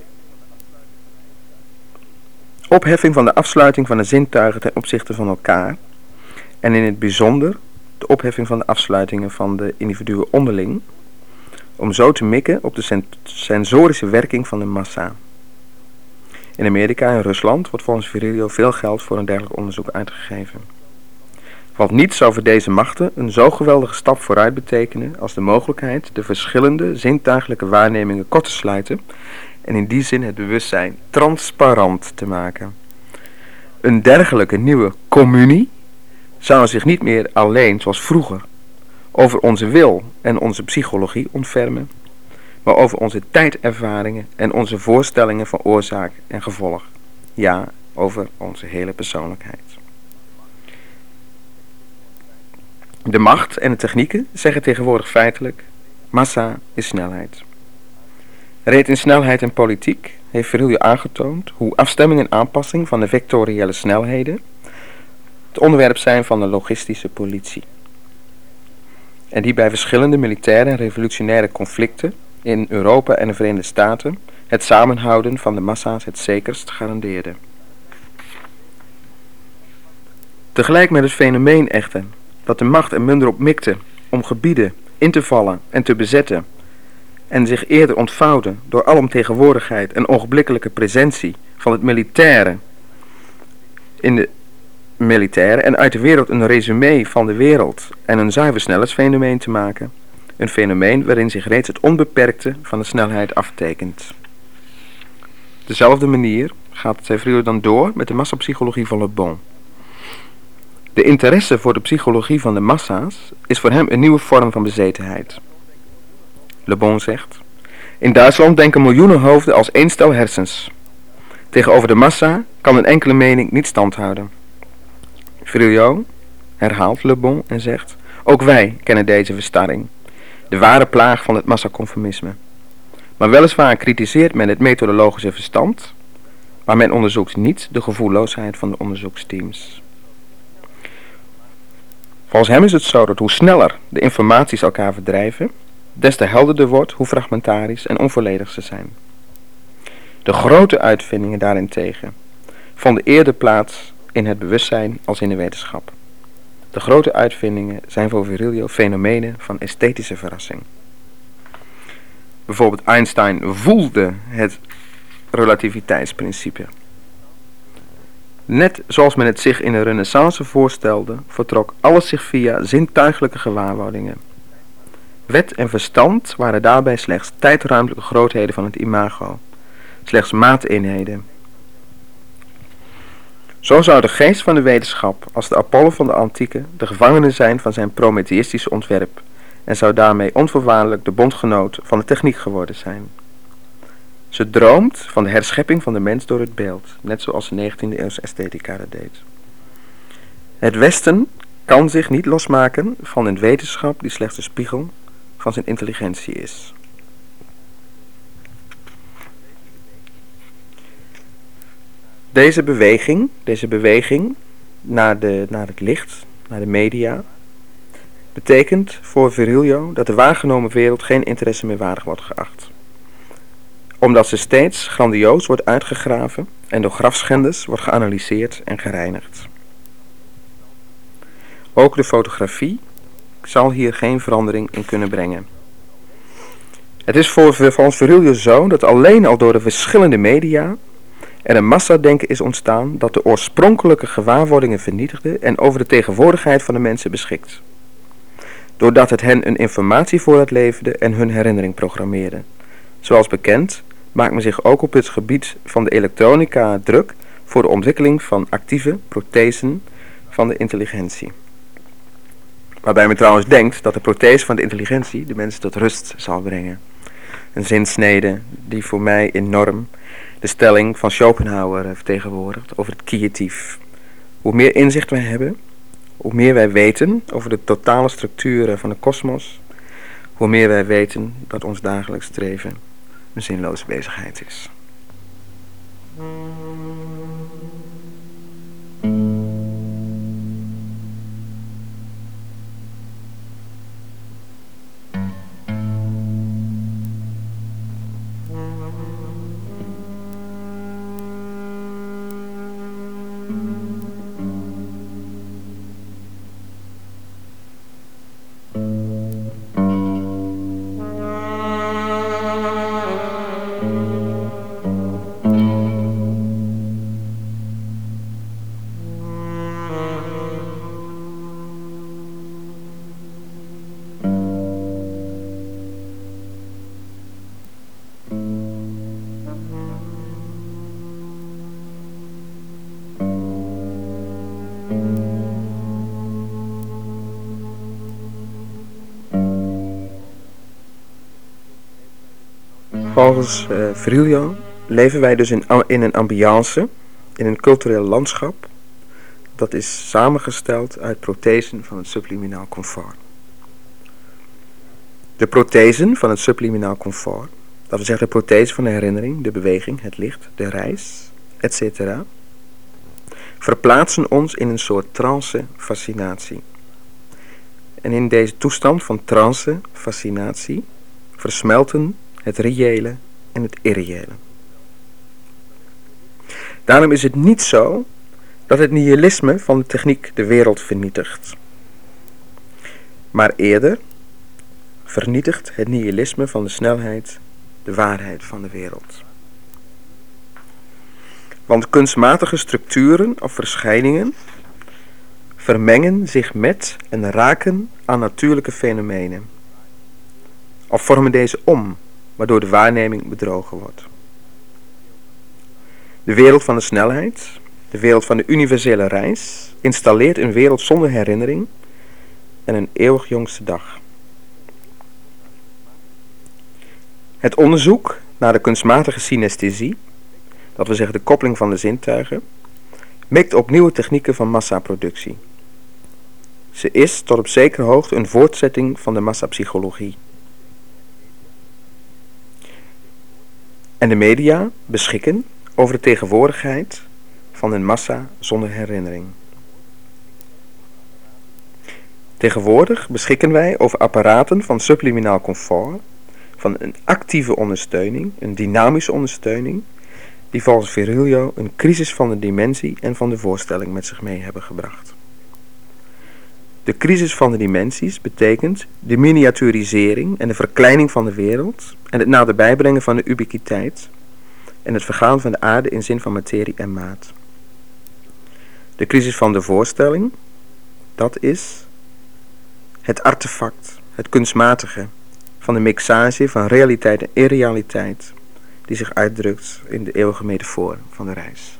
opheffing van de afsluiting van de zintuigen ten opzichte van elkaar en in het bijzonder de opheffing van de afsluitingen van de individuen onderling, om zo te mikken op de sensorische werking van de massa. In Amerika en Rusland wordt volgens Virilio veel geld voor een dergelijk onderzoek uitgegeven. Want niets zou voor deze machten een zo geweldige stap vooruit betekenen als de mogelijkheid de verschillende zintuigelijke waarnemingen kort te sluiten en in die zin het bewustzijn transparant te maken. Een dergelijke nieuwe communie zou zich niet meer alleen zoals vroeger over onze wil en onze psychologie ontfermen, maar over onze tijdervaringen en onze voorstellingen van oorzaak en gevolg. Ja, over onze hele persoonlijkheid. De macht en de technieken zeggen tegenwoordig feitelijk: massa is snelheid. Reed in snelheid en politiek heeft Virilio aangetoond hoe afstemming en aanpassing van de vectoriële snelheden het onderwerp zijn van de logistische politie. En die bij verschillende militaire en revolutionaire conflicten in Europa en de Verenigde Staten het samenhouden van de massa's het zekerst garandeerde. Tegelijk met het fenomeen echter dat de macht er minder op mikte om gebieden in te vallen en te bezetten en zich eerder ontvouwde door alomtegenwoordigheid en ogenblikkelijke presentie van het militaire in de militaire en uit de wereld een resume van de wereld en een zuiver snelheidsfenomeen te maken. Een fenomeen waarin zich reeds het onbeperkte van de snelheid aftekent. Dezelfde manier gaat Sevrio dan door met de massapsychologie van Le Bon. De interesse voor de psychologie van de massa's is voor hem een nieuwe vorm van bezetenheid. Le Bon zegt, in Duitsland denken miljoenen hoofden als één stel hersens. Tegenover de massa kan een enkele mening niet standhouden. Friot herhaalt Le Bon en zegt, ook wij kennen deze verstarring, de ware plaag van het massaconformisme. Maar weliswaar kritiseert men het methodologische verstand, maar men onderzoekt niet de gevoelloosheid van de onderzoeksteams. Volgens hem is het zo dat hoe sneller de informaties elkaar verdrijven, des te helderder wordt hoe fragmentarisch en onvolledig ze zijn. De grote uitvindingen daarentegen vonden eerder plaats in het bewustzijn als in de wetenschap. De grote uitvindingen zijn voor Virilio fenomenen van esthetische verrassing. Bijvoorbeeld Einstein voelde het relativiteitsprincipe. Net zoals men het zich in de renaissance voorstelde, vertrok alles zich via zintuigelijke gewaarwordingen. Wet en verstand waren daarbij slechts tijdruimelijke grootheden van het imago, slechts maateenheden. Zo zou de geest van de wetenschap als de Apollo van de antieke de gevangene zijn van zijn prometheïstische ontwerp en zou daarmee onvoorwaardelijk de bondgenoot van de techniek geworden zijn. Ze droomt van de herschepping van de mens door het beeld, net zoals de 19e eeuwse esthetica dat deed. Het Westen kan zich niet losmaken van een wetenschap die slechts een spiegel van zijn intelligentie is. Deze beweging, deze beweging naar, de, naar het licht, naar de media, betekent voor Virilio dat de waargenomen wereld geen interesse meer waardig wordt geacht. Omdat ze steeds grandioos wordt uitgegraven en door grafschenders wordt geanalyseerd en gereinigd. Ook de fotografie zal hier geen verandering in kunnen brengen. Het is voor, volgens Virilio zo dat alleen al door de verschillende media er een massadenken is ontstaan dat de oorspronkelijke gewaarwordingen vernietigde en over de tegenwoordigheid van de mensen beschikt. Doordat het hen een informatievoorraad leverde en hun herinnering programmeerde. Zoals bekend maakt men zich ook op het gebied van de elektronica druk voor de ontwikkeling van actieve prothesen van de intelligentie. Waarbij men trouwens denkt dat de prothese van de intelligentie de mensen tot rust zal brengen. Een zinsnede die voor mij enorm de stelling van Schopenhauer vertegenwoordigt over het quietief. Hoe meer inzicht wij hebben, hoe meer wij weten over de totale structuren van de kosmos, hoe meer wij weten dat ons dagelijks streven zinloze bezigheid is. Volgens uh, leven wij dus in, in een ambiance, in een cultureel landschap, dat is samengesteld uit prothesen van het subliminaal comfort. De prothesen van het subliminaal comfort, dat we zeggen de prothesen van de herinnering, de beweging, het licht, de reis, etc., verplaatsen ons in een soort trance-fascinatie. En in deze toestand van trance-fascinatie versmelten het reële en het irreële. Daarom is het niet zo dat het nihilisme van de techniek de wereld vernietigt. Maar eerder vernietigt het nihilisme van de snelheid de waarheid van de wereld. Want kunstmatige structuren of verschijningen vermengen zich met en raken aan natuurlijke fenomenen. Of vormen deze om waardoor de waarneming bedrogen wordt. De wereld van de snelheid, de wereld van de universele reis, installeert een wereld zonder herinnering en een eeuwig jongste dag. Het onderzoek naar de kunstmatige synesthesie, dat we zeggen de koppeling van de zintuigen, mikt op nieuwe technieken van massaproductie. Ze is tot op zekere hoogte een voortzetting van de massapsychologie. en de media beschikken over de tegenwoordigheid van een massa zonder herinnering. Tegenwoordig beschikken wij over apparaten van subliminaal comfort, van een actieve ondersteuning, een dynamische ondersteuning, die volgens Virilio een crisis van de dimensie en van de voorstelling met zich mee hebben gebracht. De crisis van de dimensies betekent de miniaturisering en de verkleining van de wereld en het naderbij brengen van de ubiquiteit en het vergaan van de aarde in zin van materie en maat. De crisis van de voorstelling, dat is het artefact, het kunstmatige van de mixage van realiteit en irrealiteit die zich uitdrukt in de eeuwige metafoor van de reis.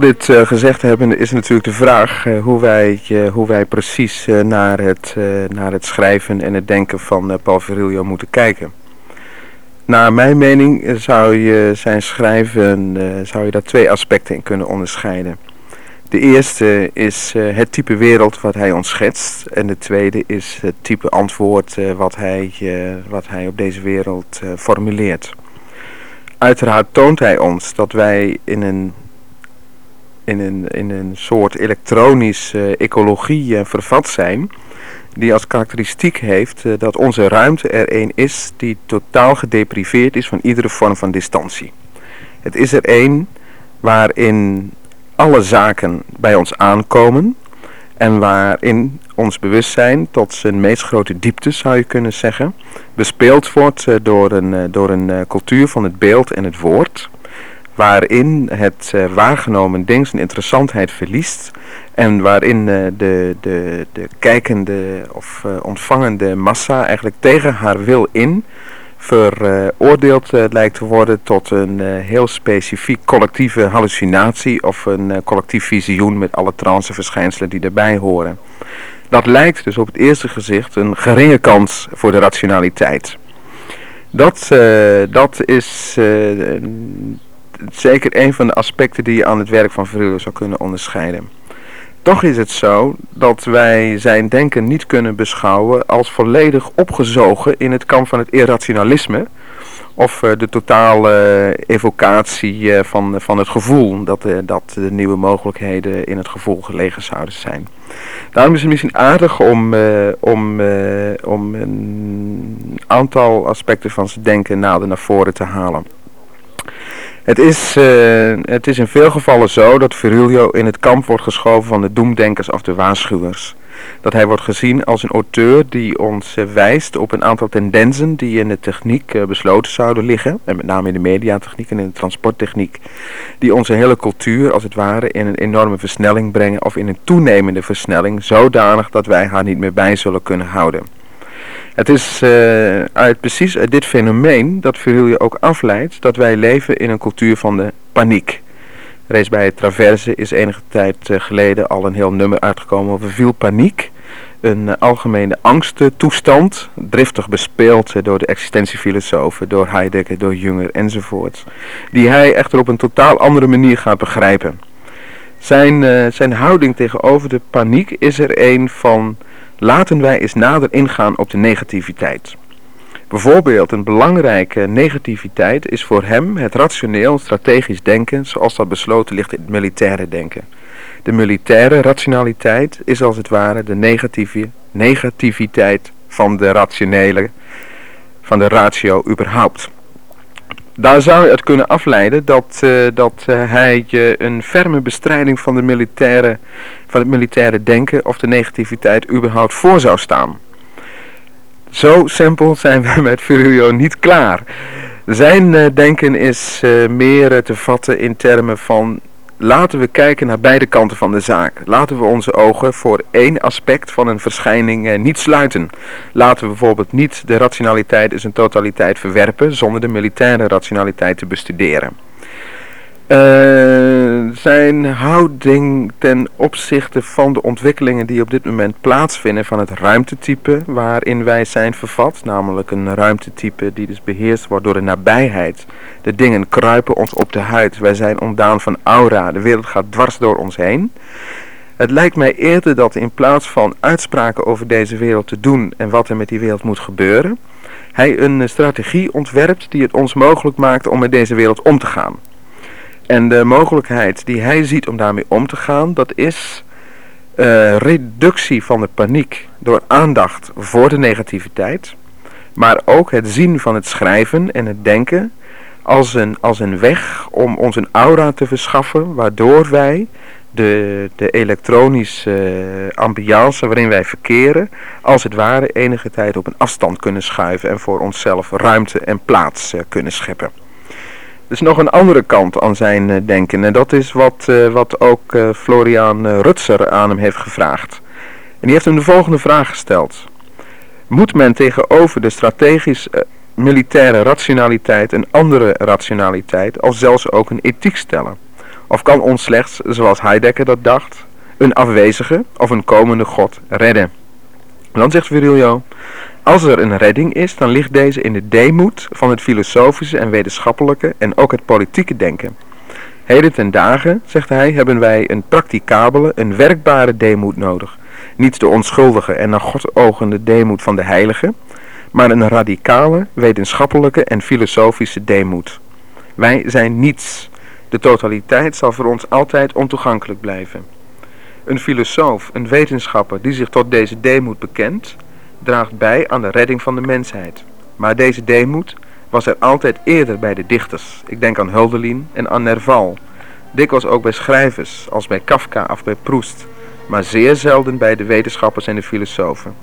Dit uh, gezegd hebben is natuurlijk de vraag uh, hoe, wij, uh, hoe wij precies naar, het, naar het schrijven en het denken van Paul Virilio moeten kijken. Naar mijn mening zou je zijn schrijven, zou je daar twee aspecten in kunnen onderscheiden. De eerste is het type wereld wat hij ons schetst en de tweede is het type antwoord wat, hij, wat hij op deze wereld formuleert. Uiteraard toont hij ons dat wij in een in een, in een soort elektronische ecologie uh, vervat zijn. Die als karakteristiek heeft uh, dat onze ruimte er een is die totaal gedepriveerd is van iedere vorm van distantie. Het is er een waarin alle zaken bij ons aankomen en waarin ons bewustzijn tot zijn meest grote diepte zou je kunnen zeggen bespeeld wordt door een, door een cultuur van het beeld en het woord waarin het uh, waargenomen ding zijn interessantheid verliest en waarin uh, de, de, de kijkende of uh, ontvangende massa eigenlijk tegen haar wil in veroordeeld lijkt te worden tot een heel specifiek collectieve hallucinatie of een collectief visioen met alle tranceverschijnselen die daarbij horen. Dat lijkt dus op het eerste gezicht een geringe kans voor de rationaliteit. Dat, dat is zeker een van de aspecten die je aan het werk van Verhuller zou kunnen onderscheiden. Toch is het zo dat wij zijn denken niet kunnen beschouwen als volledig opgezogen in het kamp van het irrationalisme of uh, de totale evocatie uh, van, van het gevoel dat, dat de nieuwe mogelijkheden in het gevoel gelegen zouden zijn. Daarom is het misschien aardig om, om, om een aantal aspecten van zijn denken nader naar voren te halen. Het is, uh, het is in veel gevallen zo dat Virilio in het kamp wordt geschoven van de doemdenkers of de waarschuwers. Dat hij wordt gezien als een auteur die ons uh, wijst op een aantal tendensen die in de techniek uh, besloten zouden liggen. En met name in de mediatechniek en in de transporttechniek. Die onze hele cultuur als het ware in een enorme versnelling brengen of in een toenemende versnelling. Zodanig dat wij haar niet meer bij zullen kunnen houden. Het is uh, uit precies uit dit fenomeen dat Virilio ook afleidt dat wij leven in een cultuur van de paniek. Reeds bij Traverse is enige tijd uh, geleden al een heel nummer uitgekomen over veel paniek. Een uh, algemene angsttoestand, driftig bespeeld door de existentiefilosofen, door Heidegger, door Jünger enzovoort. Die hij echter op een totaal andere manier gaat begrijpen. Zijn, zijn houding tegenover de paniek is er een van Laten wij eens nader ingaan op de negativiteit. Bijvoorbeeld een belangrijke negativiteit is voor hem het rationeel strategisch denken zoals dat besloten ligt in het militaire denken. De militaire rationaliteit is als het ware de negatieve negativiteit van de rationele, van de ratio überhaupt. Daar zou je het kunnen afleiden dat, uh, dat uh, hij een ferme bestrijding van, de militaire, van het militaire denken of de negativiteit überhaupt voor zou staan. Zo simpel zijn we met Furio niet klaar. Zijn denken is meer te vatten in termen van Laten we kijken naar beide kanten van de zaak. Laten we onze ogen voor één aspect van een verschijning eh, niet sluiten. Laten we bijvoorbeeld niet de rationaliteit in zijn totaliteit verwerpen zonder de militaire rationaliteit te bestuderen. Uh, zijn houding ten opzichte van de ontwikkelingen die op dit moment plaatsvinden van het ruimtetype waarin wij zijn vervat, namelijk een ruimtetype die dus beheerst wordt door de nabijheid. De dingen kruipen ons op de huid, wij zijn ontdaan van aura, de wereld gaat dwars door ons heen. Het lijkt mij eerder dat in plaats van uitspraken over deze wereld te doen en wat er met die wereld moet gebeuren, hij een strategie ontwerpt die het ons mogelijk maakt om met deze wereld om te gaan. En de mogelijkheid die hij ziet om daarmee om te gaan, dat is uh, reductie van de paniek door aandacht voor de negativiteit. Maar ook het zien van het schrijven en het denken als een, als een weg om ons een aura te verschaffen, waardoor wij de, de elektronische ambiance waarin wij verkeren, als het ware enige tijd op een afstand kunnen schuiven en voor onszelf ruimte en plaats uh, kunnen scheppen. Is nog een andere kant aan zijn uh, denken. En dat is wat, uh, wat ook uh, Florian Rutser aan hem heeft gevraagd. En die heeft hem de volgende vraag gesteld. Moet men tegenover de strategisch militaire rationaliteit een andere rationaliteit, of zelfs ook een ethiek stellen? Of kan ons slechts, zoals Heidegger dat dacht, een afwezige of een komende God redden? Dan zegt Virilio, als er een redding is, dan ligt deze in de deemoed van het filosofische en wetenschappelijke en ook het politieke denken. Heden ten dagen, zegt hij, hebben wij een practicabele, een werkbare deemoed nodig. Niet de onschuldige en naar God ogende deemoed van de heilige, maar een radicale, wetenschappelijke en filosofische deemoed. Wij zijn niets. De totaliteit zal voor ons altijd ontoegankelijk blijven. Een filosoof, een wetenschapper die zich tot deze deemoed bekent, draagt bij aan de redding van de mensheid. Maar deze deemoed was er altijd eerder bij de dichters. Ik denk aan Hölderlin en aan Nerval. Dikwijls ook bij schrijvers, als bij Kafka of bij Proust. Maar zeer zelden bij de wetenschappers en de filosofen.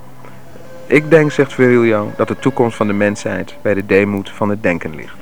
Ik denk, zegt Virilio, dat de toekomst van de mensheid bij de deemoed van het denken ligt.